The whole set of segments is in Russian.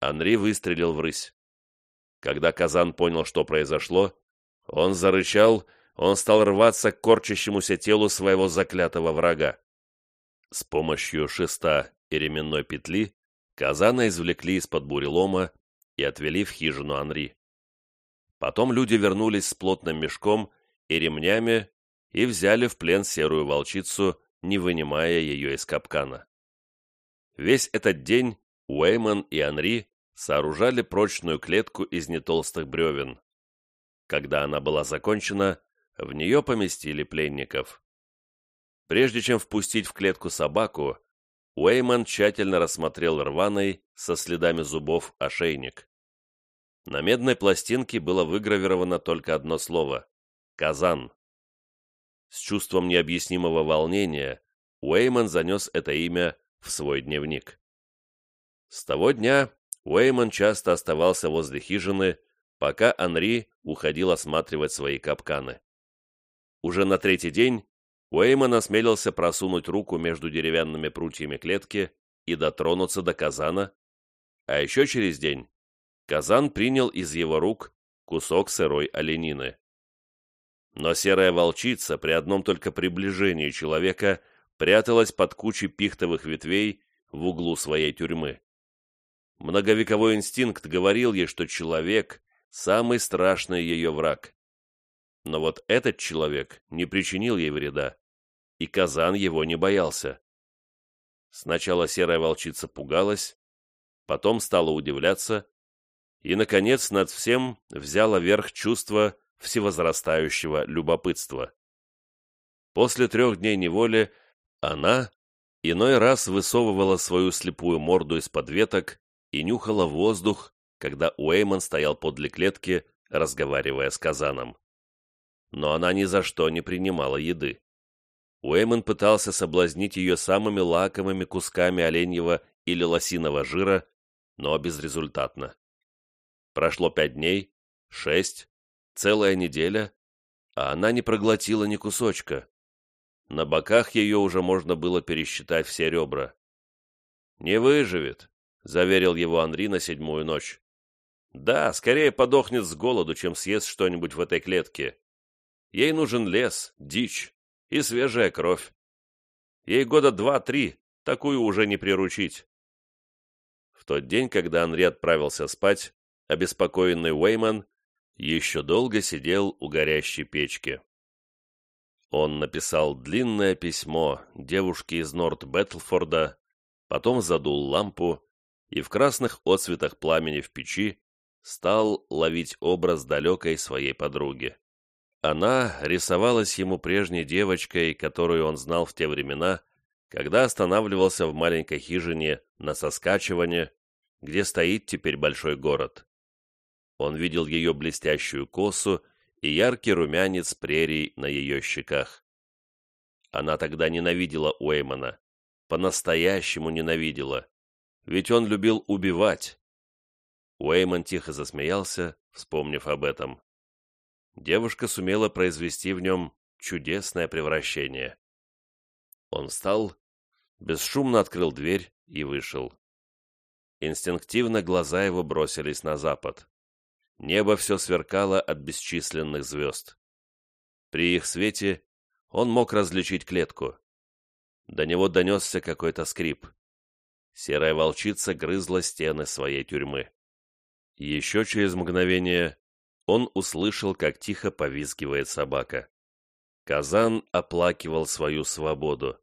Анри выстрелил в рысь. Когда Казан понял, что произошло, он зарычал, он стал рваться к корчащемуся телу своего заклятого врага. С помощью шеста и ременной петли Казана извлекли из-под бурелома и отвели в хижину Анри. Потом люди вернулись с плотным мешком и ремнями и взяли в плен серую волчицу, не вынимая ее из капкана. Весь этот день Уэйман и Анри сооружали прочную клетку из нетолстых бревен. Когда она была закончена, в нее поместили пленников. Прежде чем впустить в клетку собаку, Уэйман тщательно рассмотрел рваный, со следами зубов, ошейник. На медной пластинке было выгравировано только одно слово — «Казан». С чувством необъяснимого волнения Уэйман занес это имя в свой дневник. С того дня Уэйман часто оставался возле хижины, пока Анри уходил осматривать свои капканы. Уже на третий день Уэйман осмелился просунуть руку между деревянными прутьями клетки и дотронуться до казана, а еще через день казан принял из его рук кусок сырой оленины. Но серая волчица при одном только приближении человека пряталась под кучей пихтовых ветвей в углу своей тюрьмы. Многовековой инстинкт говорил ей, что человек – самый страшный ее враг. Но вот этот человек не причинил ей вреда, и Казан его не боялся. Сначала серая волчица пугалась, потом стала удивляться, и, наконец, над всем взяло верх чувство всевозрастающего любопытства. После трех дней неволи она иной раз высовывала свою слепую морду из-под веток и нюхала воздух, когда Уэйман стоял подле клетки, разговаривая с Казаном. Но она ни за что не принимала еды. Уэйман пытался соблазнить ее самыми лакомыми кусками оленьего или лосиного жира, но безрезультатно. Прошло пять дней, шесть, целая неделя, а она не проглотила ни кусочка. На боках ее уже можно было пересчитать все ребра. «Не выживет», заверил его Анри на седьмую ночь. Да, скорее подохнет с голоду, чем съест что-нибудь в этой клетке. Ей нужен лес, дичь и свежая кровь. Ей года два-три, такую уже не приручить. В тот день, когда Анри отправился спать, обеспокоенный Уэйман еще долго сидел у горящей печки. Он написал длинное письмо девушке из Норт-Бэтлфорда, потом задул лампу и в красных отсветах пламени в печи стал ловить образ далекой своей подруги. Она рисовалась ему прежней девочкой, которую он знал в те времена, когда останавливался в маленькой хижине на Соскачеване, где стоит теперь большой город. Он видел ее блестящую косу и яркий румянец прерий на ее щеках. Она тогда ненавидела Уэймана, по-настоящему ненавидела ведь он любил убивать. Уэйман тихо засмеялся, вспомнив об этом. Девушка сумела произвести в нем чудесное превращение. Он встал, бесшумно открыл дверь и вышел. Инстинктивно глаза его бросились на запад. Небо все сверкало от бесчисленных звезд. При их свете он мог различить клетку. До него донесся какой-то скрип. Серая волчица грызла стены своей тюрьмы. Еще через мгновение он услышал, как тихо повизгивает собака. Казан оплакивал свою свободу.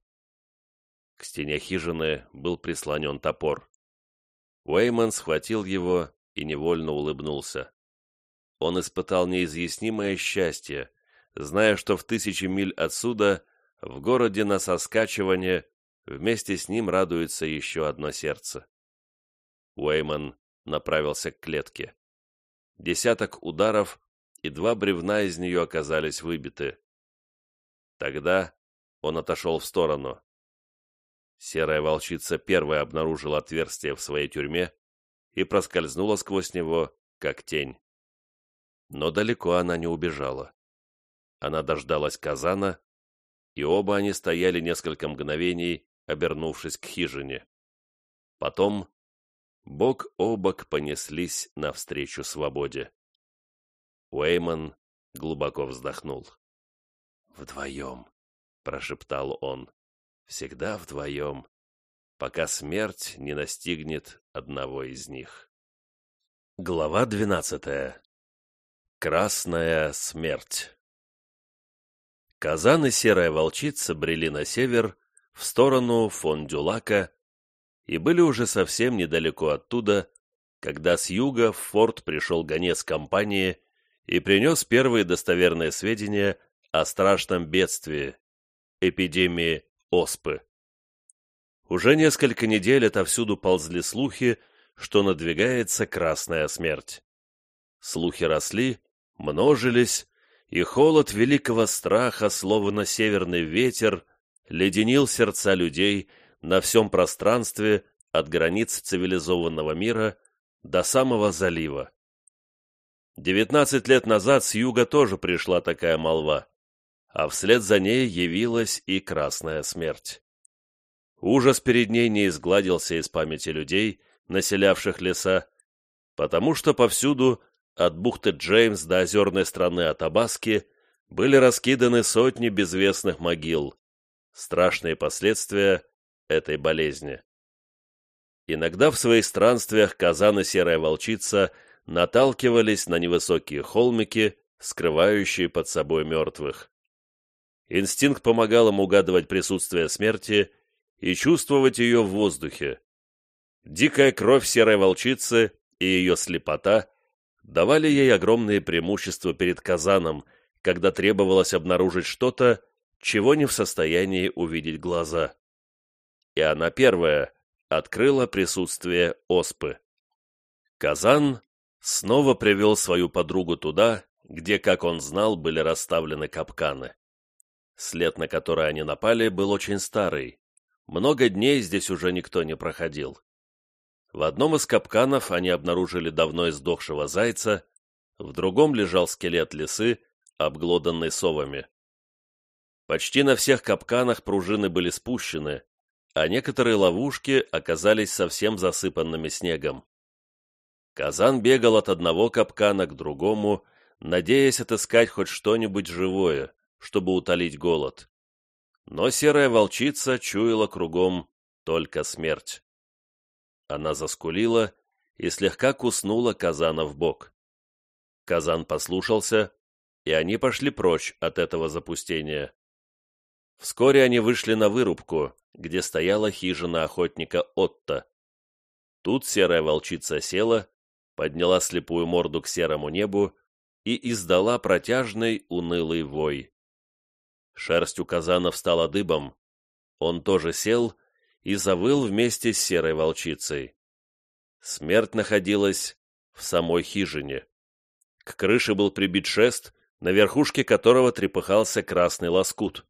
К стене хижины был прислонен топор. Уэйман схватил его и невольно улыбнулся. Он испытал неизъяснимое счастье, зная, что в тысячи миль отсюда, в городе на соскачивание, Вместе с ним радуется еще одно сердце. Уэйман направился к клетке. Десяток ударов, и два бревна из нее оказались выбиты. Тогда он отошел в сторону. Серая волчица первая обнаружила отверстие в своей тюрьме и проскользнула сквозь него, как тень. Но далеко она не убежала. Она дождалась казана, и оба они стояли несколько мгновений, обернувшись к хижине. Потом бок о бок понеслись навстречу свободе. Уэйман глубоко вздохнул. «Вдвоем», — прошептал он, — «всегда вдвоем, пока смерть не настигнет одного из них». Глава двенадцатая. Красная смерть. Казан и серая волчица брели на север, в сторону Фондюлака, и были уже совсем недалеко оттуда, когда с юга в форт пришел гонец компании и принес первые достоверные сведения о страшном бедствии, эпидемии оспы. Уже несколько недель отовсюду ползли слухи, что надвигается красная смерть. Слухи росли, множились, и холод великого страха, словно северный ветер, леденил сердца людей на всем пространстве от границ цивилизованного мира до самого залива. Девятнадцать лет назад с юга тоже пришла такая молва, а вслед за ней явилась и красная смерть. Ужас перед ней не изгладился из памяти людей, населявших леса, потому что повсюду, от бухты Джеймс до озерной страны Атабаски, были раскиданы сотни безвестных могил, страшные последствия этой болезни. Иногда в своих странствиях Казан и Серая Волчица наталкивались на невысокие холмики, скрывающие под собой мертвых. Инстинкт помогал им угадывать присутствие смерти и чувствовать ее в воздухе. Дикая кровь серой волчицы и ее слепота давали ей огромные преимущества перед Казаном, когда требовалось обнаружить что-то, чего не в состоянии увидеть глаза. И она первая открыла присутствие оспы. Казан снова привел свою подругу туда, где, как он знал, были расставлены капканы. След, на который они напали, был очень старый. Много дней здесь уже никто не проходил. В одном из капканов они обнаружили давно издохшего зайца, в другом лежал скелет лисы, обглоданный совами. Почти на всех капканах пружины были спущены, а некоторые ловушки оказались совсем засыпанными снегом. Казан бегал от одного капкана к другому, надеясь отыскать хоть что-нибудь живое, чтобы утолить голод. Но серая волчица чуяла кругом только смерть. Она заскулила и слегка куснула Казана в бок. Казан послушался, и они пошли прочь от этого запустения. Вскоре они вышли на вырубку, где стояла хижина охотника Отто. Тут серая волчица села, подняла слепую морду к серому небу и издала протяжный унылый вой. Шерсть у казана встала дыбом. Он тоже сел и завыл вместе с серой волчицей. Смерть находилась в самой хижине. К крыше был прибит шест, на верхушке которого трепыхался красный лоскут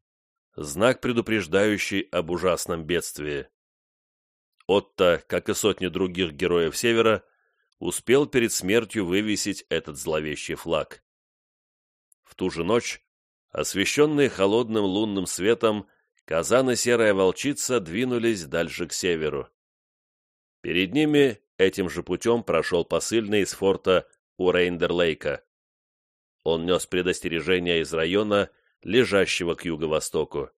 знак, предупреждающий об ужасном бедствии. Отто, как и сотни других героев Севера, успел перед смертью вывесить этот зловещий флаг. В ту же ночь, освещенные холодным лунным светом, Казан и Серая Волчица двинулись дальше к северу. Перед ними этим же путем прошел посыльный из форта у Рейндерлейка. Он нес предостережение из района, лежащего к юго-востоку.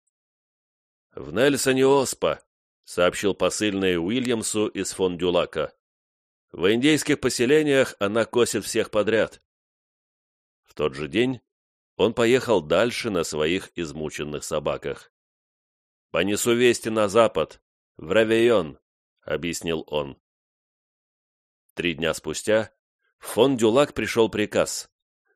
«В Нельсоне Оспа», — сообщил посыльный Уильямсу из фон Дюлака. «В индейских поселениях она косит всех подряд». В тот же день он поехал дальше на своих измученных собаках. «Понесу вести на запад, в Равейон», — объяснил он. Три дня спустя в фон Дюлак пришел приказ.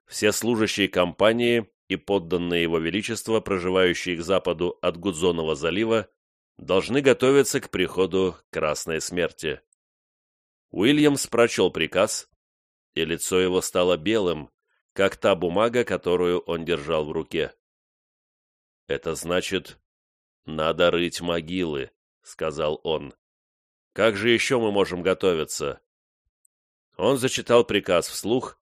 Все служащие компании и подданные его величества, проживающие к западу от Гудзонова залива, должны готовиться к приходу Красной Смерти. Уильямс прочел приказ, и лицо его стало белым, как та бумага, которую он держал в руке. «Это значит, надо рыть могилы», — сказал он. «Как же еще мы можем готовиться?» Он зачитал приказ вслух,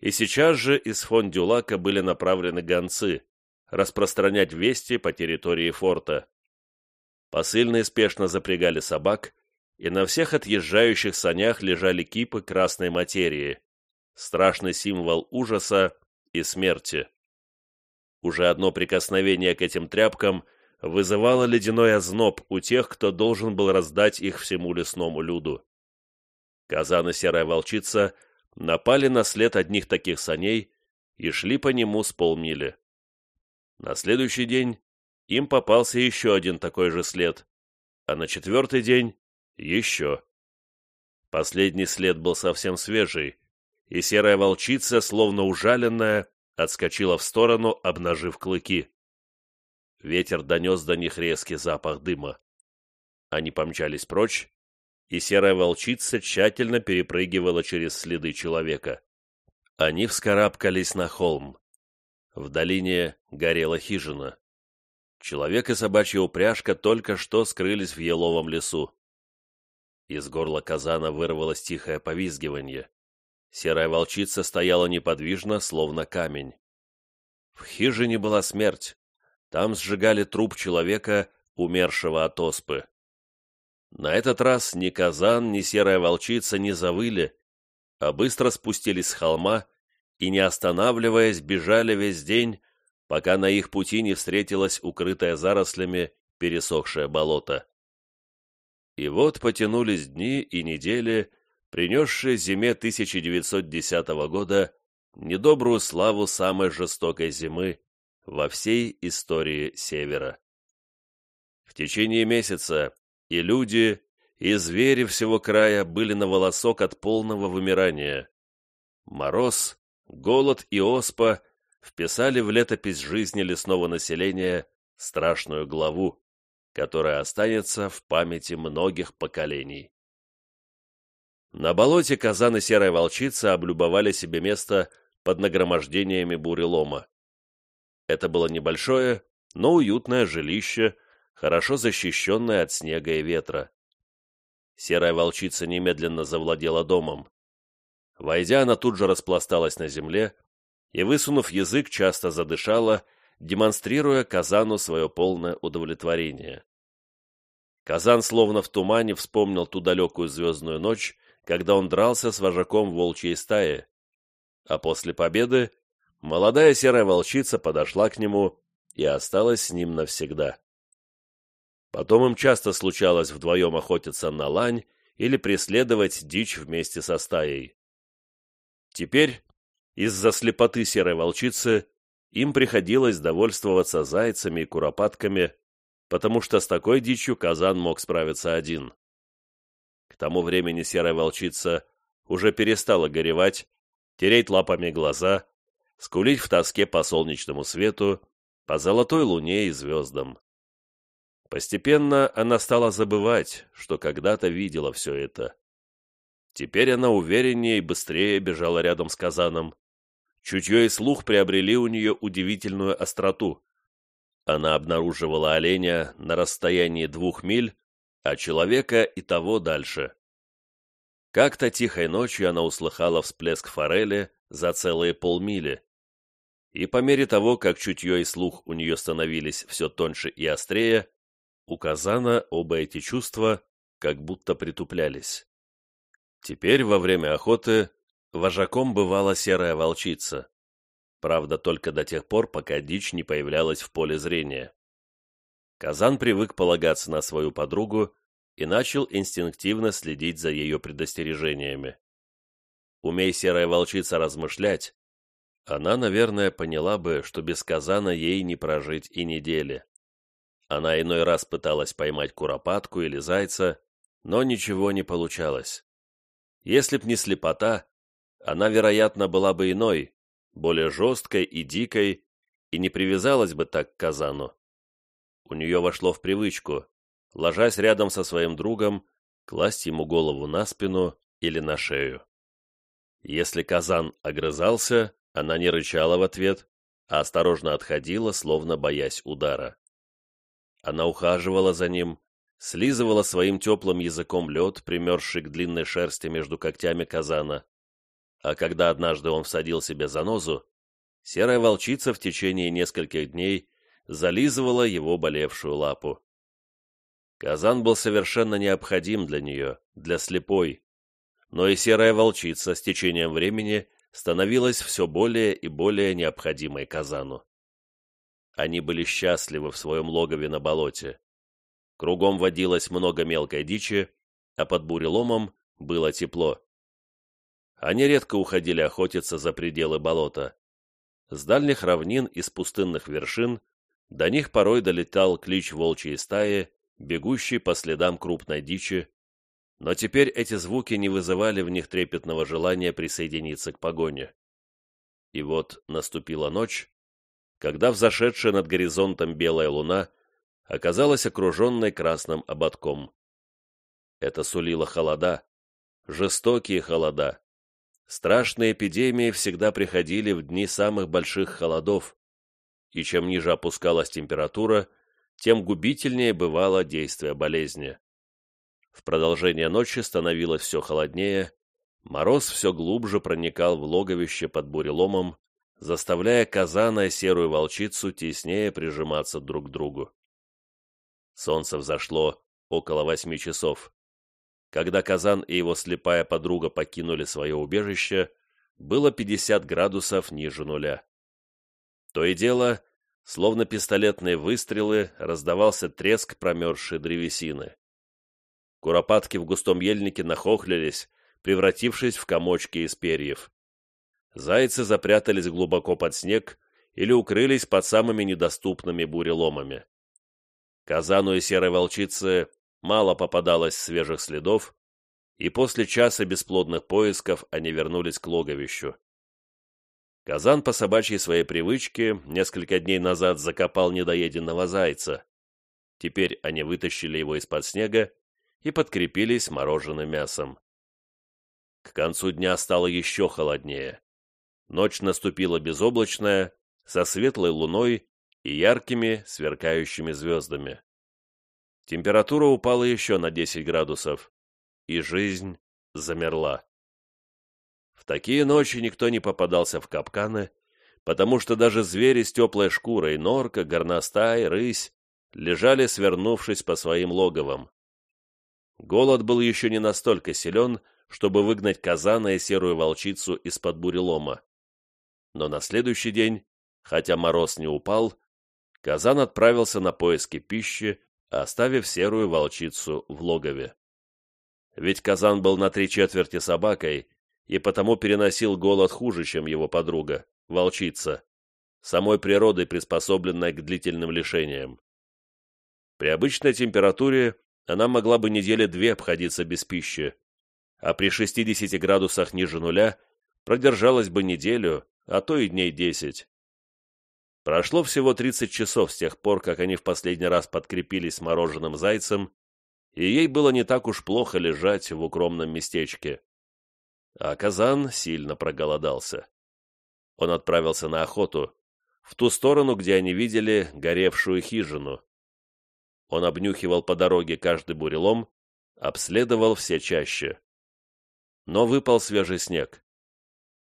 и сейчас же из фон Дюлака были направлены гонцы распространять вести по территории форта. Посыльные спешно запрягали собак и на всех отъезжающих санях лежали кипы красной материи, страшный символ ужаса и смерти. Уже одно прикосновение к этим тряпкам вызывало ледяной озноб у тех, кто должен был раздать их всему лесному люду. Казан и серая волчица напали на след одних таких саней и шли по нему с полмили. На следующий день им попался еще один такой же след, а на четвертый день — еще. Последний след был совсем свежий, и серая волчица, словно ужаленная, отскочила в сторону, обнажив клыки. Ветер донес до них резкий запах дыма. Они помчались прочь, и серая волчица тщательно перепрыгивала через следы человека. Они вскарабкались на холм. В долине горела хижина. Человек и собачья упряжка только что скрылись в еловом лесу. Из горла казана вырвалось тихое повизгивание. Серая волчица стояла неподвижно, словно камень. В хижине была смерть. Там сжигали труп человека, умершего от оспы. На этот раз ни казан, ни серая волчица не завыли, а быстро спустились с холма и, не останавливаясь, бежали весь день, пока на их пути не встретилось укрытое зарослями пересохшее болото. И вот потянулись дни и недели, принесшие зиме 1910 года недобрую славу самой жестокой зимы во всей истории Севера. В течение месяца и люди, и звери всего края были на волосок от полного вымирания. Мороз, голод и оспа вписали в летопись жизни лесного населения страшную главу, которая останется в памяти многих поколений. На болоте казан и серая волчица облюбовали себе место под нагромождениями бурелома. Это было небольшое, но уютное жилище, хорошо защищенное от снега и ветра. Серая волчица немедленно завладела домом. Войдя, она тут же распласталась на земле и, высунув язык, часто задышала, демонстрируя Казану свое полное удовлетворение. Казан словно в тумане вспомнил ту далекую звездную ночь, когда он дрался с вожаком волчьей стаи, а после победы молодая серая волчица подошла к нему и осталась с ним навсегда. Потом им часто случалось вдвоем охотиться на лань или преследовать дичь вместе со стаей. Теперь из-за слепоты серой волчицы им приходилось довольствоваться зайцами и куропатками, потому что с такой дичью казан мог справиться один. К тому времени серая волчица уже перестала горевать, тереть лапами глаза, скулить в тоске по солнечному свету, по золотой луне и звездам. Постепенно она стала забывать, что когда-то видела все это. Теперь она увереннее и быстрее бежала рядом с казаном. Чутье и слух приобрели у нее удивительную остроту. Она обнаруживала оленя на расстоянии двух миль, а человека и того дальше. Как-то тихой ночью она услыхала всплеск форели за целые полмили. И по мере того, как чутье и слух у нее становились все тоньше и острее, у Казана оба эти чувства как будто притуплялись. Теперь, во время охоты, вожаком бывала серая волчица. Правда, только до тех пор, пока дичь не появлялась в поле зрения. Казан привык полагаться на свою подругу и начал инстинктивно следить за ее предостережениями. Умей серая волчица размышлять, она, наверное, поняла бы, что без казана ей не прожить и недели. Она иной раз пыталась поймать куропатку или зайца, но ничего не получалось. Если б не слепота, она, вероятно, была бы иной, более жесткой и дикой, и не привязалась бы так к казану. У нее вошло в привычку, ложась рядом со своим другом, класть ему голову на спину или на шею. Если казан огрызался, она не рычала в ответ, а осторожно отходила, словно боясь удара. Она ухаживала за ним, слизывала своим теплым языком лед, примерзший к длинной шерсти между когтями казана. А когда однажды он всадил себе занозу, серая волчица в течение нескольких дней зализывала его болевшую лапу. Казан был совершенно необходим для нее, для слепой, но и серая волчица с течением времени становилась все более и более необходимой Казану. Они были счастливы в своем логове на болоте. Кругом водилось много мелкой дичи, а под буреломом было тепло. Они редко уходили охотиться за пределы болота. С дальних равнин и с пустынных вершин до них порой долетал клич волчьей стаи, бегущей по следам крупной дичи, но теперь эти звуки не вызывали в них трепетного желания присоединиться к погоне. И вот наступила ночь, когда взошедшая над горизонтом белая луна оказалась окруженной красным ободком. Это сулило холода, жестокие холода. Страшные эпидемии всегда приходили в дни самых больших холодов, и чем ниже опускалась температура, тем губительнее бывало действие болезни. В продолжение ночи становилось все холоднее, мороз все глубже проникал в логовище под буреломом, заставляя казана и серую волчицу теснее прижиматься друг к другу. Солнце взошло около восьми часов. Когда Казан и его слепая подруга покинули свое убежище, было 50 градусов ниже нуля. То и дело, словно пистолетные выстрелы, раздавался треск промерзшей древесины. Куропатки в густом ельнике нахохлились, превратившись в комочки из перьев. Зайцы запрятались глубоко под снег или укрылись под самыми недоступными буреломами. Казану и серой волчице мало попадалось свежих следов, и после часа бесплодных поисков они вернулись к логовищу. Казан по собачьей своей привычке несколько дней назад закопал недоеденного зайца. Теперь они вытащили его из-под снега и подкрепились мороженым мясом. К концу дня стало еще холоднее. Ночь наступила безоблачная, со светлой луной и яркими сверкающими звездами. Температура упала еще на 10 градусов, и жизнь замерла. В такие ночи никто не попадался в капканы, потому что даже звери с теплой шкурой, норка, горностай, рысь, лежали, свернувшись по своим логовам. Голод был еще не настолько силен, чтобы выгнать казана и серую волчицу из-под бурелома. Но на следующий день, хотя мороз не упал, казан отправился на поиски пищи, оставив серую волчицу в логове. Ведь казан был на три четверти собакой и потому переносил голод хуже, чем его подруга, волчица, самой природой приспособленной к длительным лишениям. При обычной температуре она могла бы недели две обходиться без пищи, а при 60 градусах ниже нуля продержалась бы неделю, а то и дней 10. Прошло всего 30 часов с тех пор, как они в последний раз подкрепились мороженым зайцем, и ей было не так уж плохо лежать в укромном местечке. А Казан сильно проголодался. Он отправился на охоту, в ту сторону, где они видели горевшую хижину. Он обнюхивал по дороге каждый бурелом, обследовал все чаще. Но выпал свежий снег.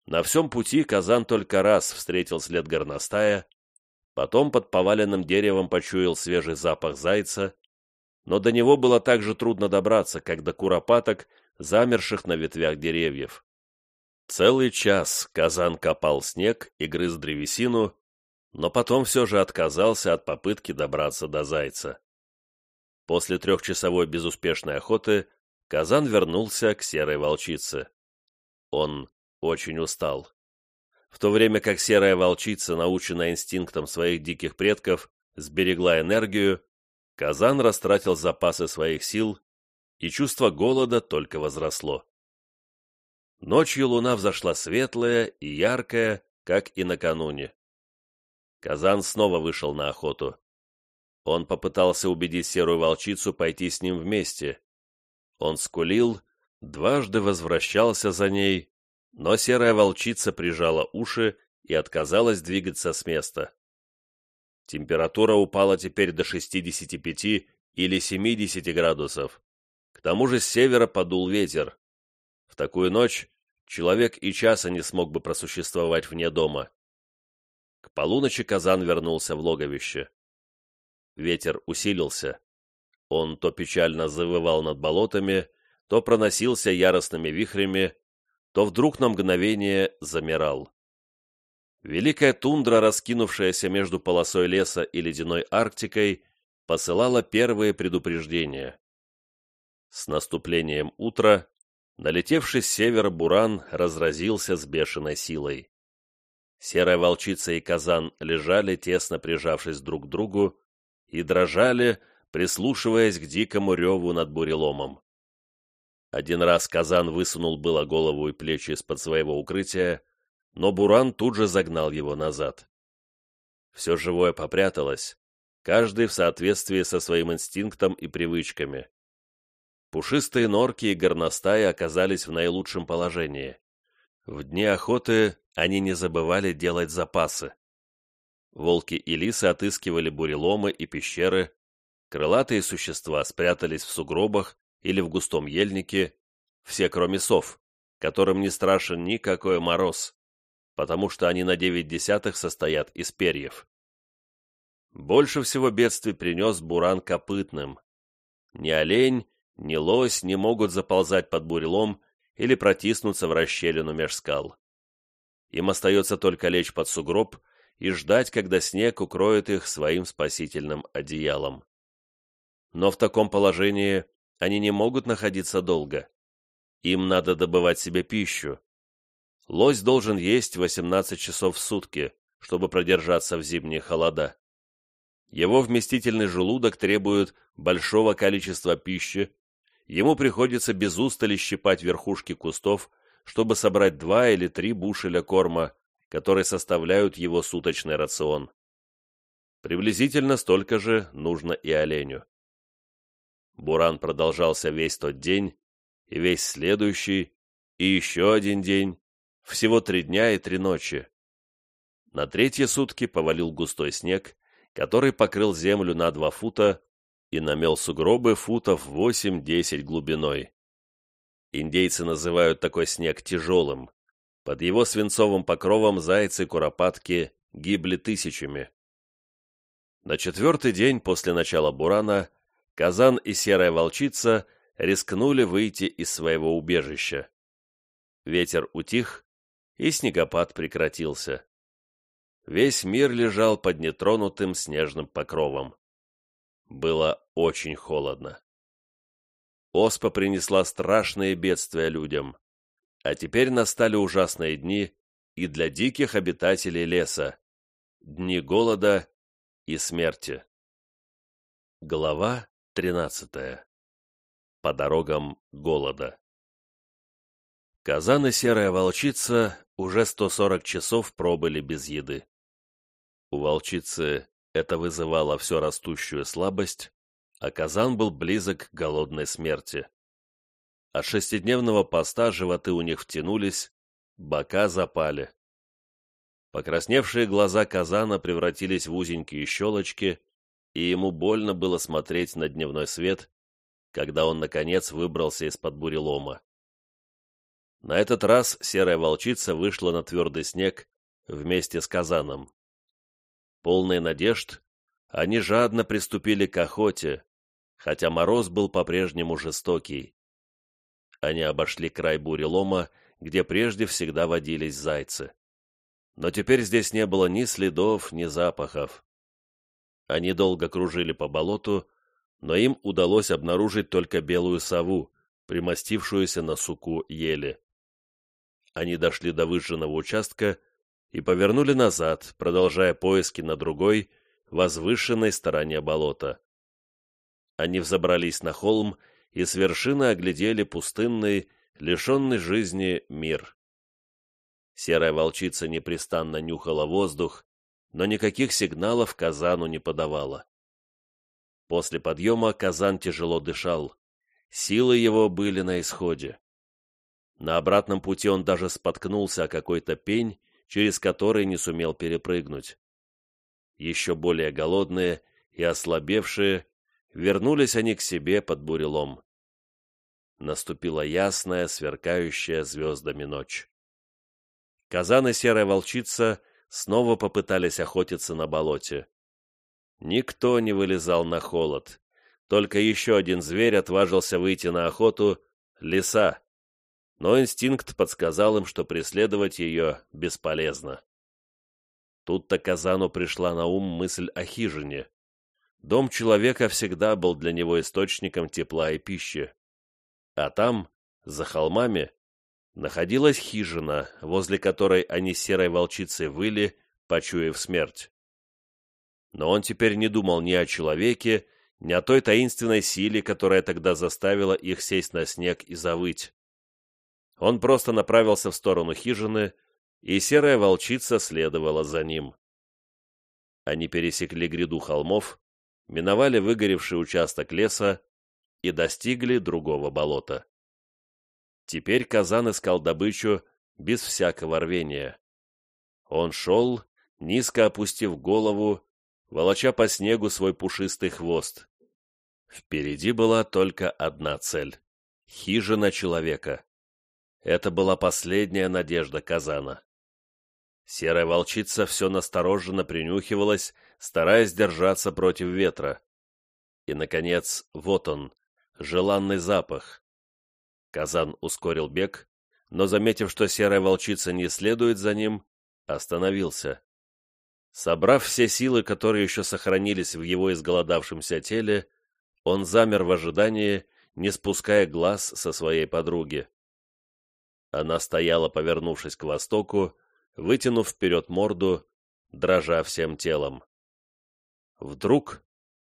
На всем пути Казан только раз встретил след горностая, потом под поваленным деревом почуял свежий запах зайца, но до него было так же трудно добраться, как до куропаток, замерших на ветвях деревьев. Целый час Казан копал снег и грыз древесину, но потом все же отказался от попытки добраться до зайца. После трехчасовой безуспешной охоты Казан вернулся к серой волчице. Он очень устал. В то время как серая волчица, наученная инстинктом своих диких предков, сберегла энергию, Казан растратил запасы своих сил, и чувство голода только возросло. Ночью луна взошла светлая и яркая, как и накануне. Казан снова вышел на охоту. Он попытался убедить серую волчицу пойти с ним вместе. Он скулил, дважды возвращался за ней, но серая волчица прижала уши и отказалась двигаться с места. Температура упала теперь до 65 или 70 градусов. К тому же с севера подул ветер. В такую ночь человек и часа не смог бы просуществовать вне дома. К полуночи Казан вернулся в логовище. Ветер усилился. Он то печально завывал над болотами, то проносился яростными вихрями, то вдруг на мгновение замирал. Великая тундра, раскинувшаяся между полосой леса и ледяной Арктикой, посылала первые предупреждения. С наступлением утра налетевший с севера буран разразился с бешеной силой. Серая волчица и казан лежали, тесно прижавшись друг к другу, и дрожали, прислушиваясь к дикому реву над буреломом. Один раз казан высунул было голову и плечи из-под своего укрытия, но буран тут же загнал его назад. Все живое попряталось, каждый в соответствии со своим инстинктом и привычками. Пушистые норки и горностаи оказались в наилучшем положении. В дни охоты они не забывали делать запасы. Волки и лисы отыскивали буреломы и пещеры, крылатые существа спрятались в сугробах или в густом ельнике, все кроме сов, которым не страшен никакой мороз, потому что они на девять десятых состоят из перьев. Больше всего бедствий принес буран копытным. Ни олень, ни лось не могут заползать под бурелом или протиснуться в расщелину меж скал. Им остается только лечь под сугроб и ждать, когда снег укроет их своим спасительным одеялом. Но в таком положении они не могут находиться долго. Им надо добывать себе пищу. Лось должен есть 18 часов в сутки, чтобы продержаться в зимние холода. Его вместительный желудок требует большого количества пищи, ему приходится без устали щипать верхушки кустов, чтобы собрать два или три бушеля корма, которые составляют его суточный рацион. Приблизительно столько же нужно и оленю. Буран продолжался весь тот день, и весь следующий, и еще один день, всего три дня и три ночи. На третьи сутки повалил густой снег, который покрыл землю на два фута и намел сугробы футов восемь-десять глубиной. Индейцы называют такой снег тяжелым. Под его свинцовым покровом зайцы куропатки гибли тысячами. На четвертый день после начала бурана Казан и Серая Волчица рискнули выйти из своего убежища. Ветер утих, и снегопад прекратился. Весь мир лежал под нетронутым снежным покровом. Было очень холодно. Оспа принесла страшные бедствия людям, а теперь настали ужасные дни и для диких обитателей леса, дни голода и смерти. Голова 13. По дорогам голода. Казан и серая волчица уже 140 часов пробыли без еды. У волчицы это вызывало все растущую слабость, а казан был близок к голодной смерти. От шестидневного поста животы у них втянулись, бока запали. Покрасневшие глаза казана превратились в узенькие щелочки, и ему больно было смотреть на дневной свет, когда он, наконец, выбрался из-под бурелома. На этот раз серая волчица вышла на твердый снег вместе с Казаном. Полные надежд, они жадно приступили к охоте, хотя мороз был по-прежнему жестокий. Они обошли край бурелома, где прежде всегда водились зайцы. Но теперь здесь не было ни следов, ни запахов. Они долго кружили по болоту, но им удалось обнаружить только белую сову, примостившуюся на суку ели. Они дошли до выжженного участка и повернули назад, продолжая поиски на другой, возвышенной стороне болота. Они взобрались на холм и с вершины оглядели пустынный, лишенный жизни мир. Серая волчица непрестанно нюхала воздух, но никаких сигналов Казану не подавала. После подъема Казан тяжело дышал, силы его были на исходе. На обратном пути он даже споткнулся о какой-то пень через который не сумел перепрыгнуть. Еще более голодные и ослабевшие, вернулись они к себе под бурелом. Наступила ясная, сверкающая звездами ночь. Казан и серая волчица снова попытались охотиться на болоте. Никто не вылезал на холод, Только еще один зверь отважился выйти на охоту — лиса, но инстинкт подсказал им, что преследовать ее бесполезно. Тут-то Казану пришла на ум мысль о хижине. Дом человека всегда был для него источником тепла и пищи. А там, за холмами, находилась хижина, возле которой они серой волчицей выли, почуяв смерть. Но он теперь не думал ни о человеке, ни о той таинственной силе, которая тогда заставила их сесть на снег и завыть. Он просто направился в сторону хижины, и серая волчица следовала за ним. Они пересекли гряду холмов, миновали выгоревший участок леса и достигли другого болота. Теперь Казан искал добычу без всякого рвения. Он шел, низко опустив голову, волоча по снегу свой пушистый хвост. Впереди была только одна цель — хижина человека. Это была последняя надежда Казана. Серая волчица все настороженно принюхивалась, стараясь держаться против ветра. И, наконец, вот он, желанный запах. Казан ускорил бег, но, заметив, что серая волчица не следует за ним, остановился. Собрав все силы, которые еще сохранились в его изголодавшемся теле, он замер в ожидании, не спуская глаз со своей подруги. Она стояла, повернувшись к востоку, вытянув вперед морду, дрожа всем телом. Вдруг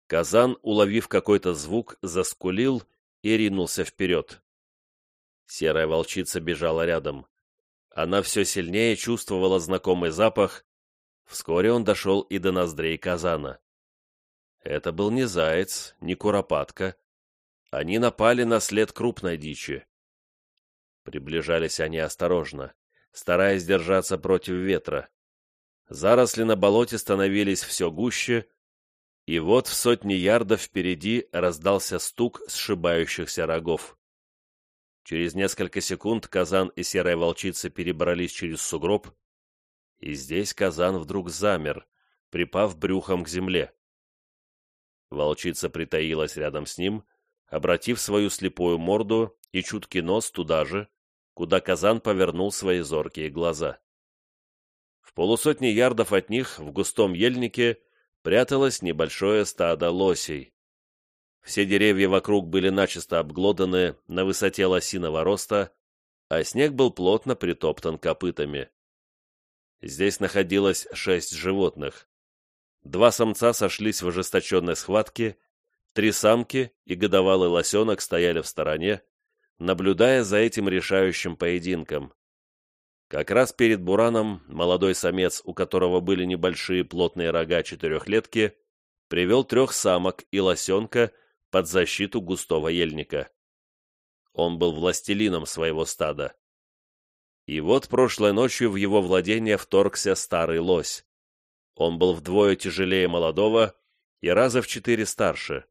Казан, уловив какой-то звук, заскулил и ринулся вперед. Серая волчица бежала рядом. Она все сильнее чувствовала знакомый запах. Вскоре он дошел и до ноздрей Казана. Это был не заяц, не куропатка. Они напали на след крупной дичи. Приближались они осторожно стараясь держаться против ветра. Заросли на болоте становились все гуще, и вот в сотни ярдов впереди раздался стук сшибающихся рогов. Через несколько секунд Казан и Серая Волчица перебрались через сугроб, и здесь Казан вдруг замер, припав брюхом к земле. Волчица притаилась рядом с ним, обратив свою слепую морду и чуткий нос туда же, куда Казан повернул свои зоркие глаза. В полусотни ярдов от них, в густом ельнике, пряталось небольшое стадо лосей. Все деревья вокруг были начисто обглоданы на высоте лосиного роста, а снег был плотно притоптан копытами. Здесь находилось шесть животных. Два самца сошлись в ожесточенной схватке, три самки и годовалый лосенок стояли в стороне, наблюдая за этим решающим поединком. Как раз перед Бураном молодой самец, у которого были небольшие плотные рога четырехлетки, привел трех самок и лосенка под защиту густого ельника. Он был властелином своего стада. И вот прошлой ночью в его владение вторгся старый лось. Он был вдвое тяжелее молодого и раза в четыре старше.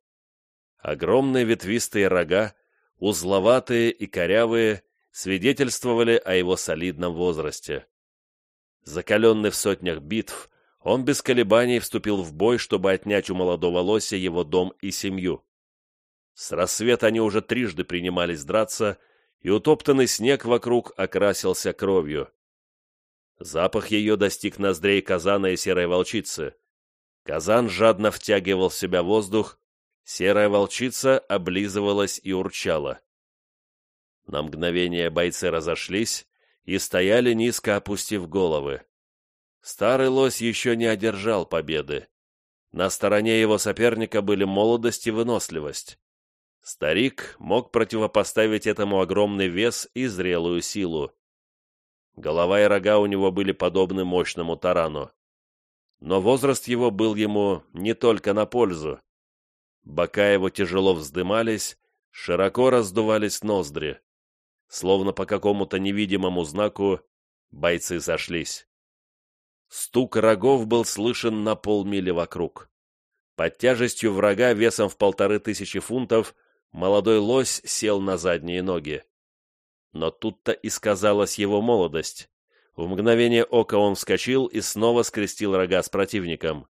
Огромные ветвистые рога узловатые и корявые, свидетельствовали о его солидном возрасте. Закаленный в сотнях битв, он без колебаний вступил в бой, чтобы отнять у молодого лося его дом и семью. С рассвета они уже трижды принимались драться, и утоптанный снег вокруг окрасился кровью. Запах ее достиг ноздрей казана и серой волчицы. Казан жадно втягивал в себя воздух, Серая волчица облизывалась и урчала. На мгновение бойцы разошлись и стояли низко опустив головы. Старый лось еще не одержал победы. На стороне его соперника были молодость и выносливость. Старик мог противопоставить этому огромный вес и зрелую силу. Голова и рога у него были подобны мощному тарану. Но возраст его был ему не только на пользу. Бока его тяжело вздымались, широко раздувались ноздри. Словно по какому-то невидимому знаку бойцы сошлись. Стук рогов был слышен на полмили вокруг. Под тяжестью врага весом в полторы тысячи фунтов молодой лось сел на задние ноги. Но тут-то и сказалась его молодость. В мгновение ока он вскочил и снова скрестил рога с противником.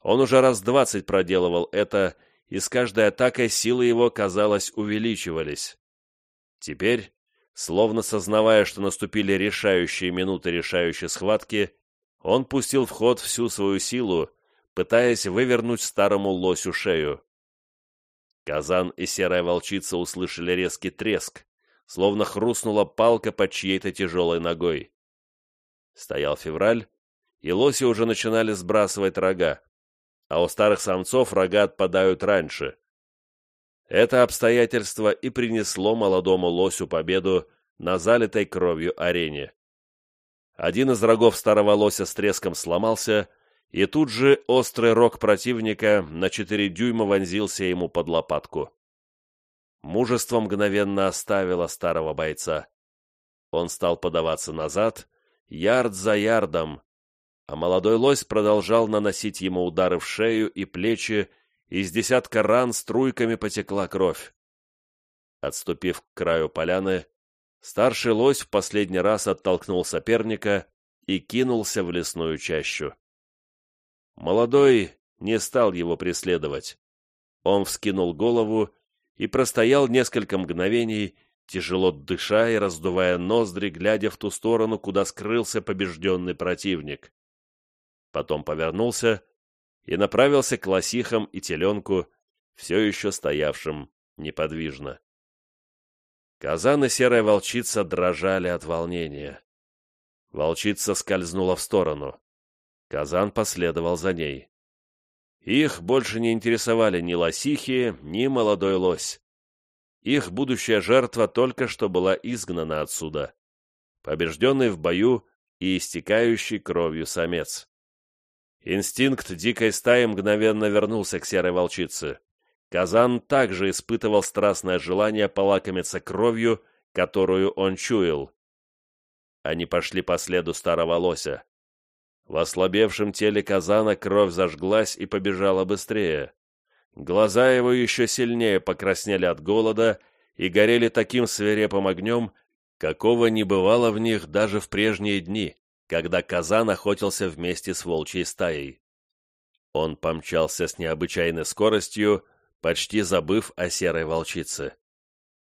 Он уже раз двадцать проделывал это и с каждой атакой силы его, казалось, увеличивались. Теперь, словно сознавая, что наступили решающие минуты решающей схватки, он пустил в ход всю свою силу, пытаясь вывернуть старому лосю шею. Казан и серая волчица услышали резкий треск, словно хрустнула палка под чьей-то тяжелой ногой. Стоял февраль, и лоси уже начинали сбрасывать рога, а у старых самцов рога отпадают раньше. Это обстоятельство и принесло молодому лосю победу на залитой кровью арене. Один из рогов старого лося с треском сломался, и тут же острый рог противника на четыре дюйма вонзился ему под лопатку. Мужество мгновенно оставило старого бойца. Он стал подаваться назад, ярд за ярдом, а молодой лось продолжал наносить ему удары в шею и плечи, из десятка ран струйками потекла кровь. Отступив к краю поляны, старший лось в последний раз оттолкнул соперника и кинулся в лесную чащу. Молодой не стал его преследовать. Он вскинул голову и простоял несколько мгновений, тяжело дыша и раздувая ноздри, глядя в ту сторону, куда скрылся побежденный противник. Потом повернулся и направился к лосихам и теленку, все еще стоявшим неподвижно. Казан и серая волчица дрожали от волнения. Волчица скользнула в сторону. Казан последовал за ней. Их больше не интересовали ни лосихи, ни молодой лось. Их будущая жертва только что была изгнана отсюда, побежденный в бою и истекающий кровью самец. Инстинкт дикой стаи мгновенно вернулся к серой волчице. Казан также испытывал страстное желание полакомиться кровью, которую он чуял. Они пошли по следу старого лося. В ослабевшем теле казана кровь зажглась и побежала быстрее. Глаза его еще сильнее покраснели от голода и горели таким свирепым огнем, какого не бывало в них даже в прежние дни, когда казан охотился вместе с волчьей стаей. Он помчался с необычайной скоростью, почти забыв о серой волчице.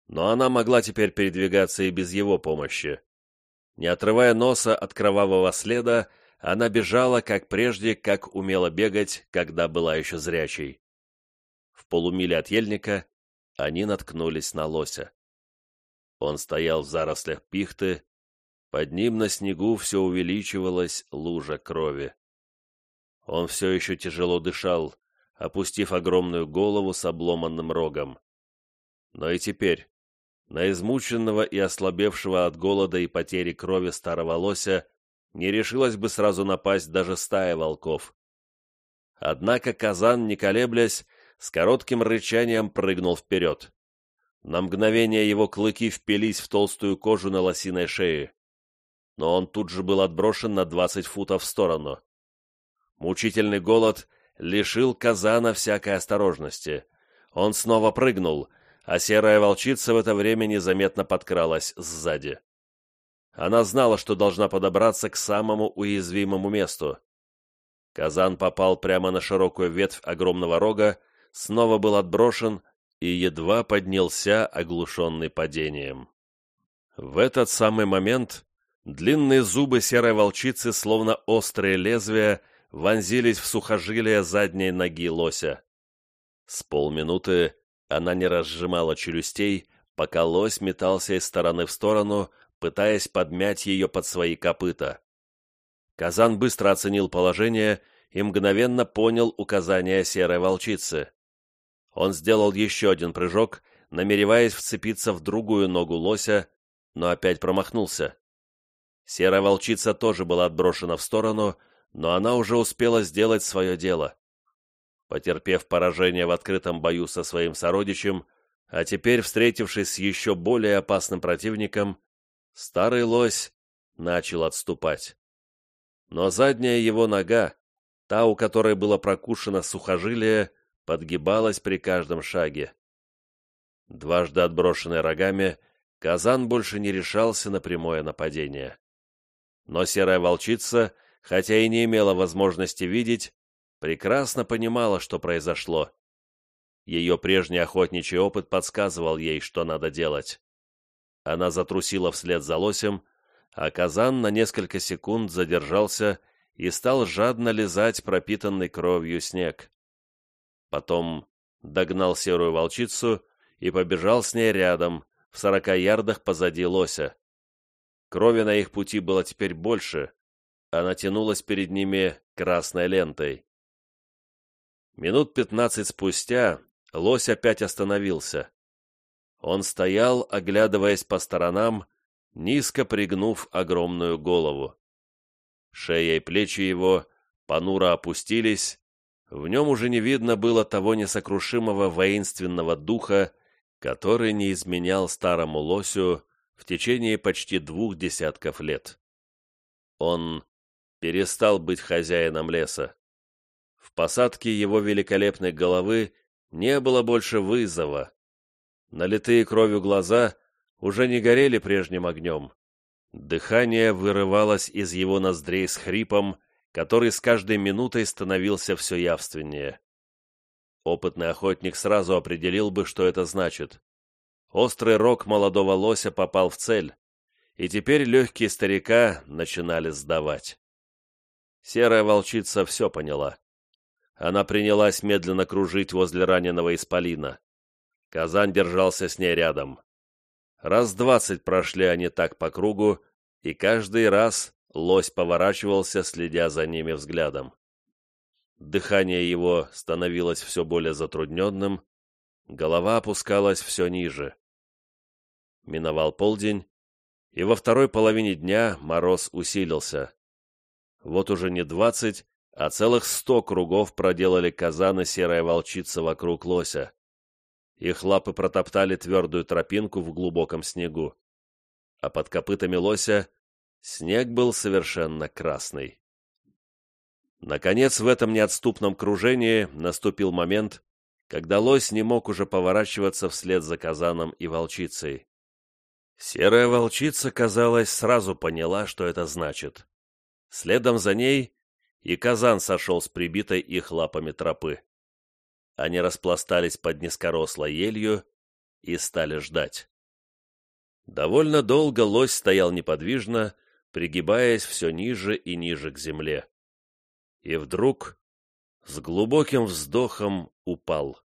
Но она могла теперь передвигаться и без его помощи. Не отрывая носа от кровавого следа, она бежала, как прежде, как умела бегать, когда была еще зрячей. В полумиле от ельника они наткнулись на лося. Он стоял в зарослях пихты, под ним на снегу все увеличивалась лужа крови. Он все еще тяжело дышал, опустив огромную голову с обломанным рогом. Но и теперь, на измученного и ослабевшего от голода и потери крови старого лося, не решилась бы сразу напасть даже стая волков. Однако Казан, не колеблясь, с коротким рычанием прыгнул вперед. На мгновение его клыки впились в толстую кожу на лосиной шее. Но он тут же был отброшен на двадцать футов в сторону. Мучительный голод лишил Казана всякой осторожности. Он снова прыгнул, а серая волчица в это время незаметно подкралась сзади. Она знала, что должна подобраться к самому уязвимому месту. Казан попал прямо на широкую ветвь огромного рога, снова был отброшен и едва поднялся, оглушенный падением. В этот самый момент длинные зубы серой волчицы, словно острые лезвия, вонзились в сухожилие задней ноги лося. С полминуты она не разжимала челюстей, пока лось метался из стороны в сторону, пытаясь подмять ее под свои копыта. Казан быстро оценил положение и мгновенно понял указания серой волчицы. Он сделал еще один прыжок, намереваясь вцепиться в другую ногу лося, но опять промахнулся. Серая волчица тоже была отброшена в сторону, но она уже успела сделать свое дело. Потерпев поражение в открытом бою со своим сородичем, а теперь, встретившись с еще более опасным противником, Старый лось начал отступать. Но задняя его нога, та, у которой было прокушено сухожилие, подгибалась при каждом шаге. Дважды отброшенный рогами, Казан больше не решался на прямое нападение. Но серая волчица, хотя и не имела возможности видеть, прекрасно понимала, что произошло. Ее прежний охотничий опыт подсказывал ей, что надо делать. Она затрусила вслед за лосем, а казан на несколько секунд задержался и стал жадно лизать пропитанный кровью снег. Потом догнал серую волчицу и побежал с ней рядом, в сорока ярдах позади лося. Крови на их пути было теперь больше, она тянулась перед ними красной лентой. Минут пятнадцать спустя лось опять остановился. Он стоял, оглядываясь по сторонам, низко пригнув огромную голову. Шея и плечи его понуро опустились, в нем уже не видно было того несокрушимого воинственного духа, который не изменял старому лосю в течение почти двух десятков лет. Он перестал быть хозяином леса. В посадке его великолепной головы не было больше вызова. Налитые кровью глаза уже не горели прежним огнем. Дыхание вырывалось из его ноздрей с хрипом, который с каждой минутой становился все явственнее. Опытный охотник сразу определил бы, что это значит. Острый рог молодого лося попал в цель, и теперь легкие старика начинали сдавать. Серая волчица все поняла. Она принялась медленно кружить возле раненого исполина. Казан держался с ней рядом. Раз двадцать прошли они так по кругу, и каждый раз Лось поворачивался, следя за ними взглядом. Дыхание его становилось все более затрудненным, голова опускалась все ниже. Миновал полдень, и во второй половине дня мороз усилился. Вот уже не двадцать, а целых сто кругов проделали казаны серая волчица вокруг лося. Их лапы протоптали твердую тропинку в глубоком снегу. А под копытами лося Снег был совершенно красный. Наконец, в этом неотступном кружении наступил момент, когда лось не мог уже поворачиваться вслед за казаном и волчицей. Серая волчица, казалось, сразу поняла, что это значит. Следом за ней и казан сошел с прибитой их лапами тропы. Они распластались под низкорослой елью и стали ждать. Довольно долго лось стоял неподвижно, пригибаясь все ниже и ниже к земле. И вдруг с глубоким вздохом упал.